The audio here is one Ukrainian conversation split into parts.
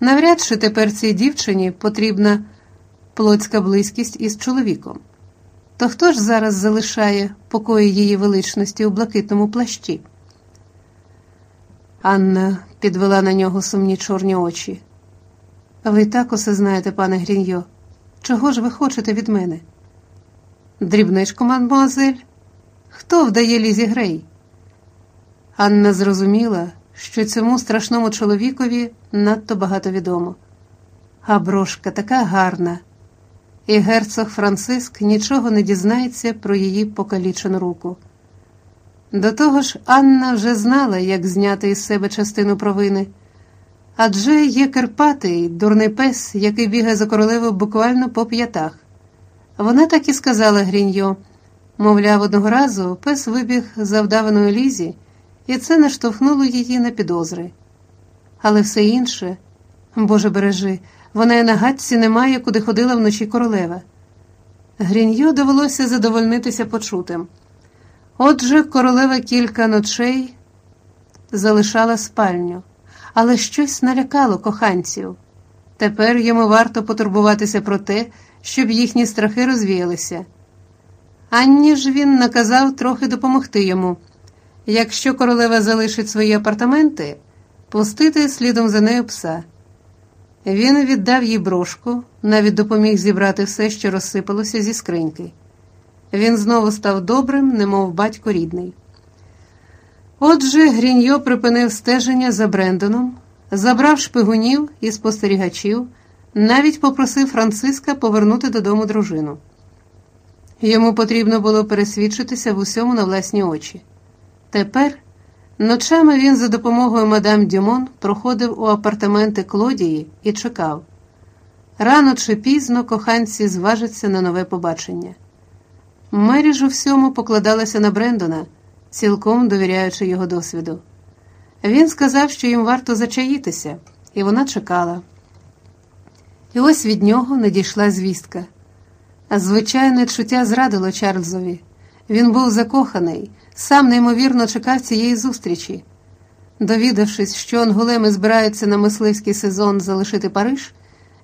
Навряд чи тепер цій дівчині потрібна плотська близькість із чоловіком. То хто ж зараз залишає покої її величності у блакитному плащі? Анна підвела на нього сумні чорні очі. Ви так усе знаєте, пане Гріньо. Чого ж ви хочете від мене? Дрібничку, мадмуазель? Хто вдає Лізі Грей? Анна зрозуміла, що цьому страшному чоловікові надто багато відомо. А брошка така гарна, і герцог Франциск нічого не дізнається про її покалічену руку. До того ж, Анна вже знала, як зняти із себе частину провини. Адже є Карпатий, дурний пес, який бігає за королевою буквально по п'ятах. Вона так і сказала Гріньо. Мовляв, одного разу пес вибіг за вдаваною лізі, і це наштовхнуло її на підозри. Але все інше, Боже бережи, вона і на гадці не має, куди ходила вночі королева. Гріньо довелося задовольнитися почутим. Отже, королева кілька ночей залишала спальню, але щось налякало коханців. Тепер йому варто потурбуватися про те, щоб їхні страхи розвіялися. Анні ж він наказав трохи допомогти йому. Якщо королева залишить свої апартаменти, пустити слідом за нею пса. Він віддав їй брошку, навіть допоміг зібрати все, що розсипалося зі скриньки. Він знову став добрим, немов батько рідний. Отже, Гріньо припинив стеження за Брендоном, забрав шпигунів і спостерігачів, навіть попросив Франциска повернути додому дружину. Йому потрібно було пересвідчитися в усьому на власні очі. Тепер ночами він за допомогою мадам Дюмон проходив у апартаменти Клодії і чекав. Рано чи пізно коханці зважаться на нове побачення. Мері ж у всьому покладалася на Брендона, цілком довіряючи його досвіду. Він сказав, що їм варто зачаїтися, і вона чекала. І ось від нього надійшла звістка. Звичайне чуття зрадило Чарльзові. Він був закоханий, сам неймовірно чекав цієї зустрічі. Довідавшись, що анголеми збираються на мисливський сезон залишити Париж,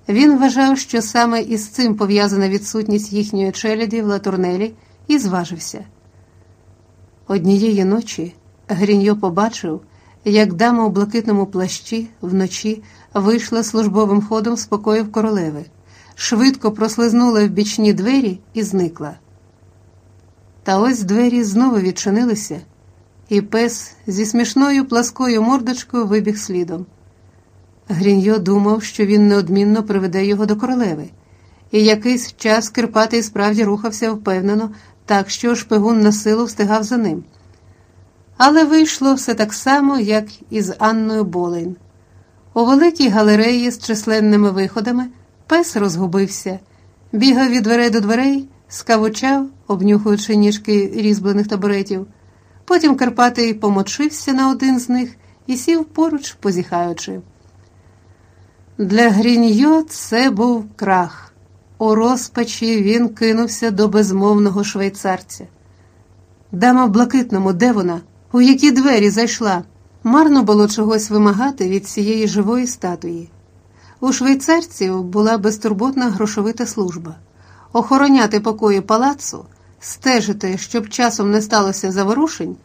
він вважав, що саме із цим пов'язана відсутність їхньої челяді в латурнелі, і зважився. Однієї ночі Гріньо побачив, як дама у блакитному плащі вночі вийшла службовим ходом з покоїв королеви, швидко прослизнула в бічні двері і зникла. Та ось двері знову відчинилися, і пес зі смішною пласкою мордочкою вибіг слідом. Гріньо думав, що він неодмінно приведе його до королеви, і якийсь час Кирпатий справді рухався впевнено, так що шпигун на силу встигав за ним. Але вийшло все так само, як і з Анною Болейн. У великій галереї з численними виходами пес розгубився, бігав від дверей до дверей, скавучав, обнюхуючи ніжки різьблених табуретів. Потім Карпатий помочився на один з них і сів поруч, позіхаючи. Для Гріньо це був крах. У розпачі він кинувся до безмовного швейцарця. Дама в блакитному, де вона? У які двері зайшла? Марно було чогось вимагати від цієї живої статуї. У швейцарців була безтурботна грошовита служба охороняти покої палацу, стежити, щоб часом не сталося заворушень,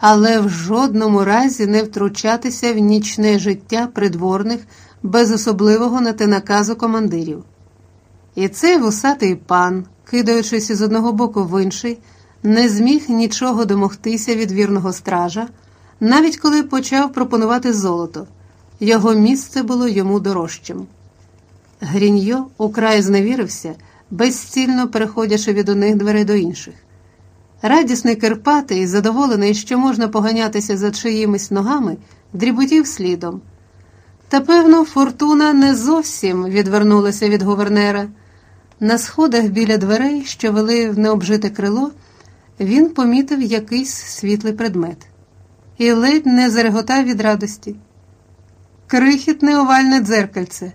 але в жодному разі не втручатися в нічне життя придворних без особливого на те наказу командирів. І цей вусатий пан, кидаючись із одного боку в інший, не зміг нічого домогтися від вірного стража, навіть коли почав пропонувати золото. Його місце було йому дорожчим. Гріньо украй зневірився, безцільно переходячи від одних дверей до інших. Радісний Карпатий, задоволений, що можна поганятися за чиїмись ногами, дріботів слідом. Та, певно, фортуна не зовсім відвернулася від гувернера. На сходах біля дверей, що вели в необжите крило, він помітив якийсь світлий предмет і ледь не зареготав від радості. Крихітне овальне дзеркальце.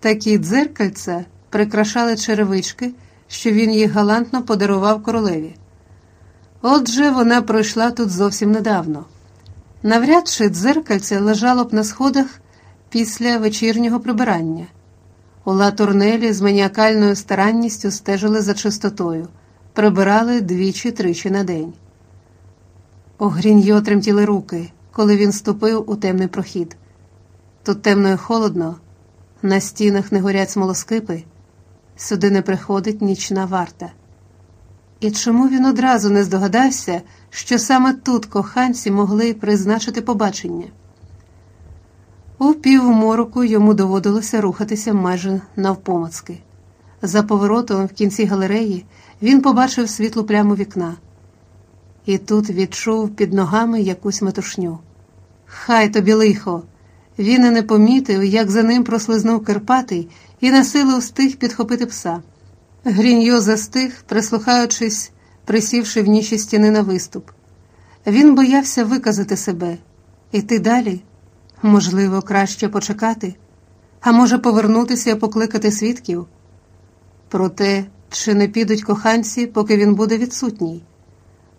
Такі дзеркальця прикрашали черевички, що він їх галантно подарував королеві. Отже, вона пройшла тут зовсім недавно. Навряд чи дзеркальце лежало б на сходах після вечірнього прибирання. У Ла Турнелі з маніакальною старанністю стежили за чистотою, прибирали двічі-тричі на день. У Гріньо тремтіли руки, коли він ступив у темний прохід. Тут темно і холодно, на стінах не горять смолоскипи, сюди не приходить нічна варта. І чому він одразу не здогадався, що саме тут коханці могли призначити побачення? У півмороку йому доводилося рухатися майже навпомацки. За поворотом в кінці галереї він побачив світлу пляму вікна. І тут відчув під ногами якусь метушню. Хай тобі лихо! Він і не помітив, як за ним прослизнув Карпатий і насилу встиг підхопити пса. Гріньо застиг, прислухаючись, присівши в ніші стіни на виступ. Він боявся виказати себе, іти далі. Можливо, краще почекати, а може, повернутися і покликати свідків. Проте, чи не підуть коханці, поки він буде відсутній.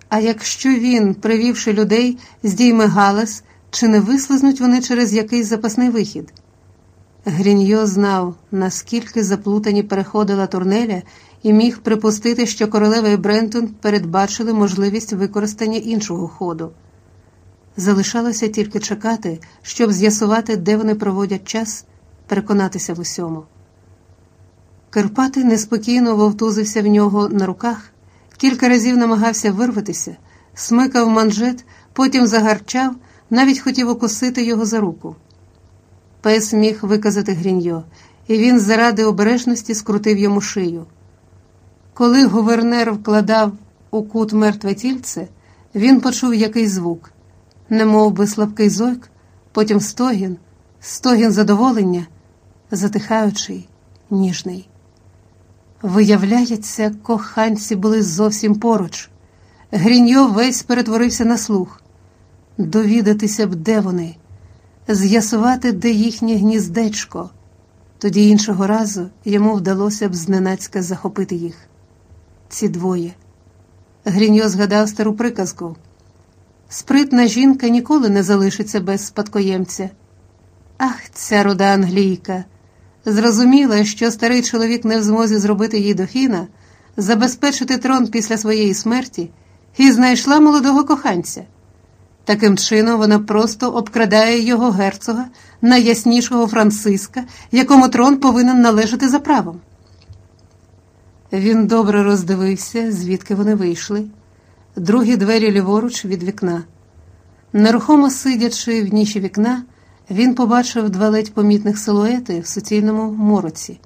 А якщо він, привівши людей, здійме галас, чи не вислизнуть вони через якийсь запасний вихід? Гріньо знав, наскільки заплутані переходила турнеля, і міг припустити, що королева і Брентон передбачили можливість використання іншого ходу. Залишалося тільки чекати, щоб з'ясувати, де вони проводять час, переконатися в усьому. Карпатий неспокійно вовтузився в нього на руках, кілька разів намагався вирватися, смикав манжет, потім загарчав, навіть хотів укусити його за руку. Пес міг виказати гріньо, і він заради обережності скрутив йому шию. Коли гувернер вкладав у кут мертве тільце, він почув якийсь звук, не би слабкий зойк, потім стогін, стогін задоволення, затихаючий, ніжний. Виявляється, коханці були зовсім поруч. Гріньо весь перетворився на слух. Довідатися б, де вони, з'ясувати, де їхнє гніздечко. Тоді іншого разу йому вдалося б зненацька захопити їх. Ці двоє. Гріньо згадав стару приказку. Спритна жінка ніколи не залишиться без спадкоємця. Ах, ця руда англійка. Зрозуміла, що старий чоловік не в змозі зробити їй дохіна, забезпечити трон після своєї смерті, і знайшла молодого коханця. Таким чином вона просто обкрадає його герцога, найяснішого Франциска, якому трон повинен належати за правом. Він добре роздивився, звідки вони вийшли, другі двері ліворуч від вікна. Нерухомо сидячи в ніші вікна, він побачив два ледь помітних силуети в суцільному мороці.